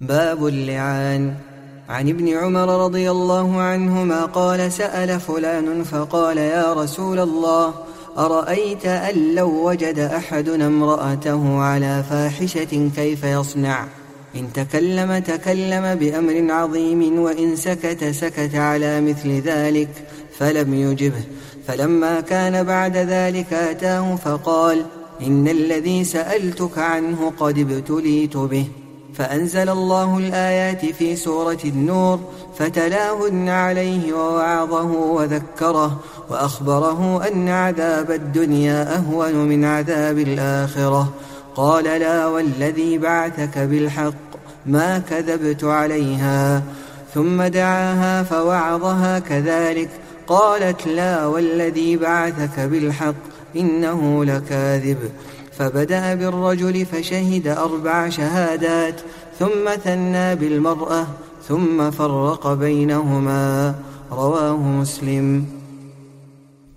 باب اللعان. عن ابن عمر رضي الله عنهما قال سأل فلان فقال يا رسول الله أرأيت أن لو وجد أحدنا امرأته على فاحشة كيف يصنع؟ إن تكلم تكلم بأمر عظيم وإن سكت سكت على مثل ذلك فلم يجبه. فلما كان بعد ذلك أتاه فقال إن الذي سألتك عنه قد ابتليت به. فأنزل الله الآيات في سورة النور فتلاهن عليه ووعظه وذكره وأخبره أن عذاب الدنيا أهون من عذاب الآخرة. قال لا والذي بعثك بالحق ما كذبت عليها. ثم دعاها فوعظها كذلك. قالت لا والذي بعثك بالحق إنه لكاذب. فبدأ بالرجل فشهد أربع شهادات ثم ثنى بالمرأة ثم فرق بينهما. رواه مسلم.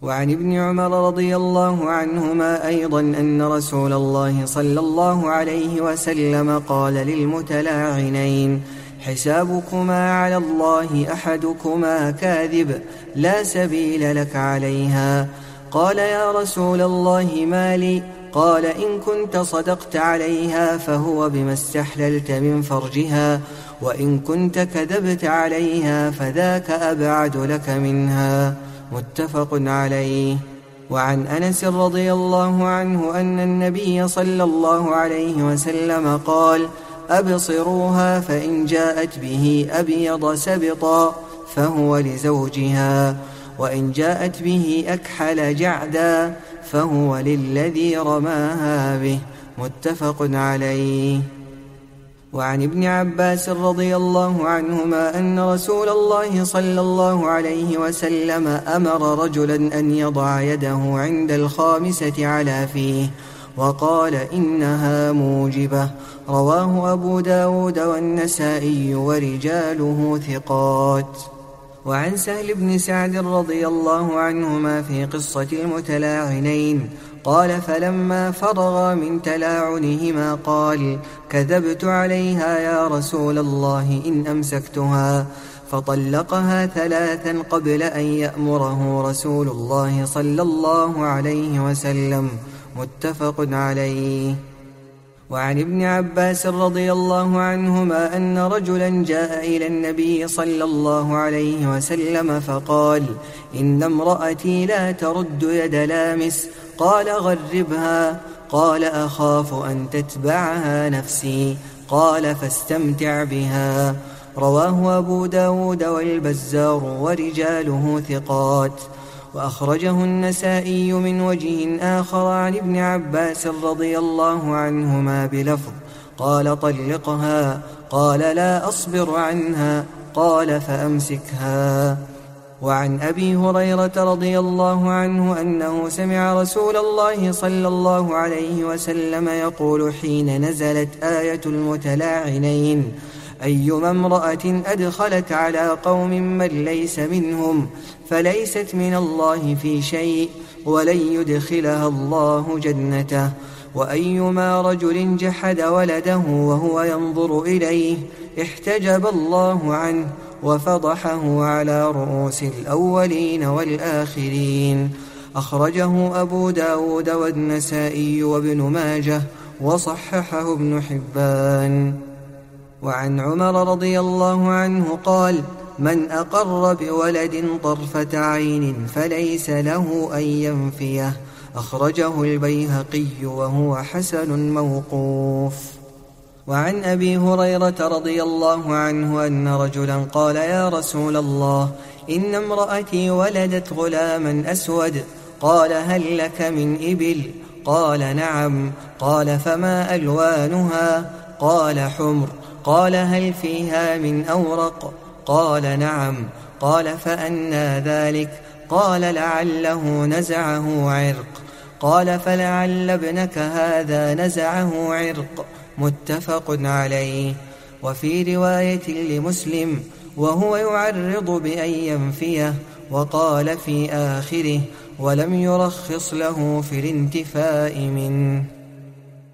وعن ابن عمر رضي الله عنهما أيضا أن رسول الله صلى الله عليه وسلم قال للمتلاعنين حسابكما على الله أحدكما كاذب لا سبيل لك عليها. قال يا رسول الله ما لي؟ قال إن كنت صدقت عليها فهو بما استحللت من فرجها وإن كنت كذبت عليها فذاك أبعد لك منها. متفق عليه. وعن أنس رضي الله عنه أن النبي صلى الله عليه وسلم قال أبصروها فإن جاءت به أبيض سبطا فهو لزوجها. وإن جاءت به أكحل جعدا فهو للذي رماها به متفق عليه. وعن ابن عباس رضي الله عنهما أن رسول الله صلى الله عليه وسلم أمر رجلا أن يضع يده عند الخامسة على فيه وقال إنها موجبة. رواه أبو داود والنسائي ورجاله ثقات. وعن سهل بن سعد رضي الله عنهما في قصة المتلاعنين قال فلما فرغا من تلاعنهما قال كذبت عليها يا رسول الله إن أمسكتها فطلقها ثلاثا قبل أن يأمره رسول الله صلى الله عليه وسلم متفق عليه وعن ابن عباس رضي الله عنهما أن رجلا جاء إلى النبي صلى الله عليه وسلم فقال إن امرأتي لا ترد يد لامس قال غربها قال أخاف أن تتبعها نفسي قال فاستمتع بها. رواه أبو داود والبزار ورجاله ثقات. وأخرجه النسائي من وجه آخر عن ابن عباس رضي الله عنهما بلفظ قال طلقها قال لا أصبر عنها قال فأمسكها. وعن أبي هريرة رضي الله عنه أنه سمع رسول الله صلى الله عليه وسلم يقول حين نزلت آية المتلاعنين أيما امرأة أدخلت على قوم من ليس منهم فليست من الله في شيء ولن يدخلها الله جنته. وأيما رجل جحد ولده وهو ينظر إليه احتجب الله عنه وفضحه على رؤوس الأولين والآخرين. أخرجه أبو داود والنسائي وابن ماجه وصححه ابن حبان. وعن عمر رضي الله عنه قال من أقر بولد طرفة عين فليس له أن ينفيه. أخرجه البيهقي وهو حسن موقوف. وعن أبي هريرة رضي الله عنه أن رجلا قال يا رسول الله إن امرأتي ولدت غلاما أسود قال هل لك من إبل؟ قال نعم. قال فما ألوانها؟ قال حمر قال هل فيها من أورق؟ قال نعم. قال فأنى ذلك. قال لعله نزعه عرق. قال فلعل ابنك هذا نزعه عرق. متفق عليه. وفي رواية لمسلم وهو يعرض بأن ينفيه وقال في آخره ولم يرخص له في الانتفاء منه.